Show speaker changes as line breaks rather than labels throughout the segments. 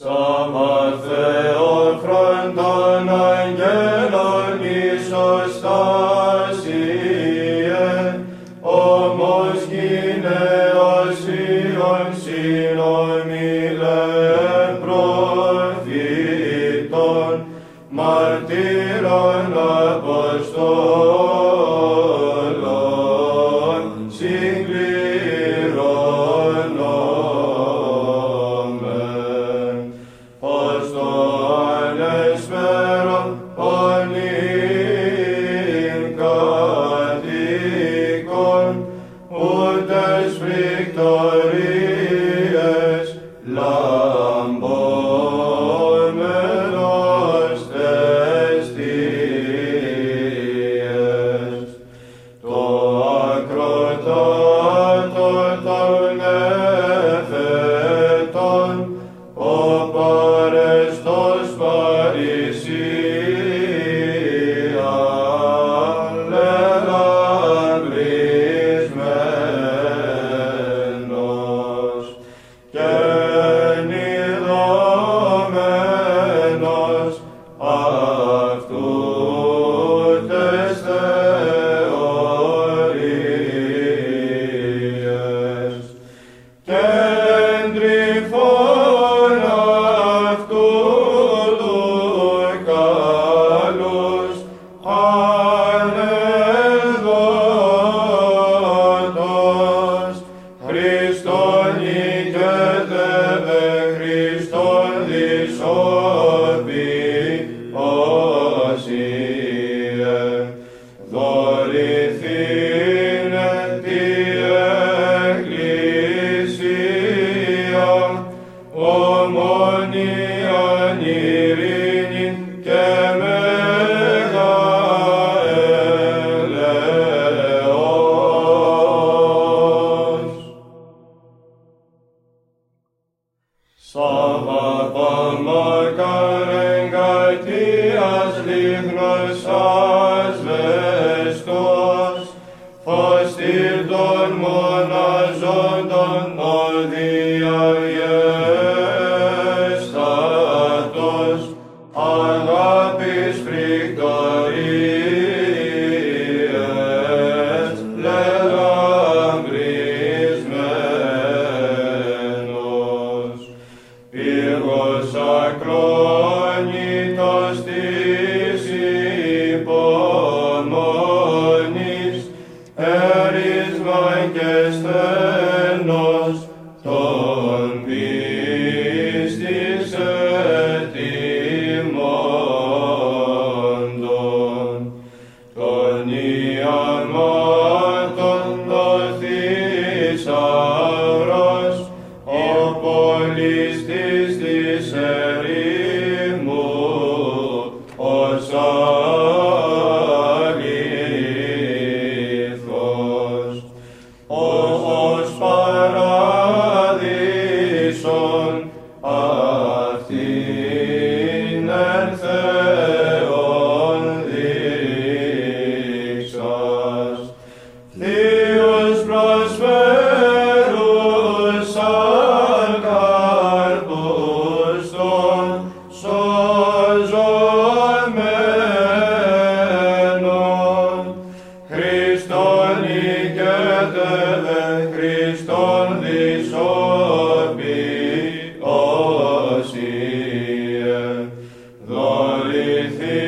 Σαμαρθέον φροντών αγγέλων Ιησούς τάσιε, όμως γυναίος Υιον συνομιλέ προφήτων, μαρτύρων αποστόλων, Yeah. Αφ' αφ' αμαρκαρέγγα τι ασφιχνός φως τίτουν μονάζοντουν νόρδιστ. Amen. Ave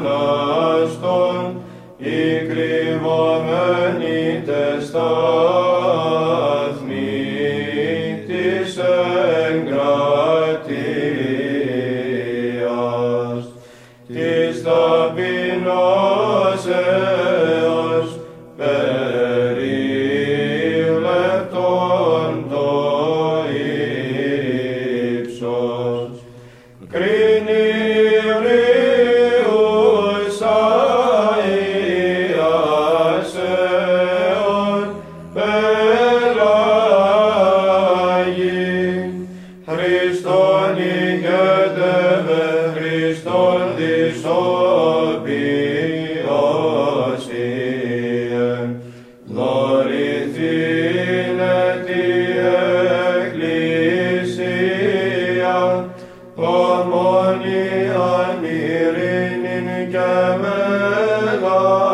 μοναστών, οι κρυβωμένοι τες Για Χριστόν ηγετεύει, Χριστόν, Χριστόπιος. Λαρισίνετι εκλεισία, Πομονιανήρην και μεγά.